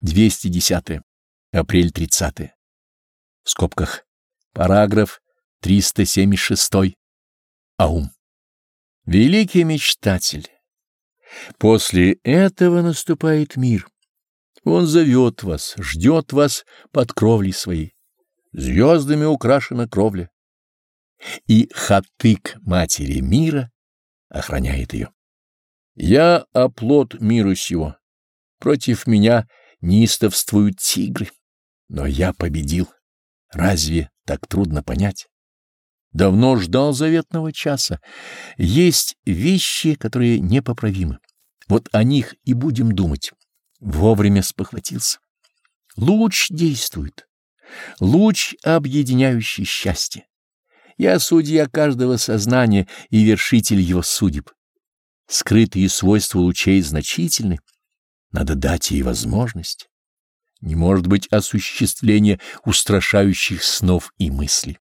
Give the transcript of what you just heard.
210. Апрель 30. В скобках. Параграф 376. Аум. Великий мечтатель. После этого наступает мир. Он зовет вас, ждет вас под кровлей своей. Звездами украшена кровля. И хатык матери мира охраняет ее. Я оплот миру сего. Против меня неистовствуют тигры. Но я победил. Разве так трудно понять? Давно ждал заветного часа. Есть вещи, которые непоправимы. Вот о них и будем думать. Вовремя спохватился. Луч действует. Луч, объединяющий счастье. Я судья каждого сознания и вершитель его судеб. Скрытые свойства лучей значительны. Надо дать ей возможность. Не может быть осуществления устрашающих снов и мыслей.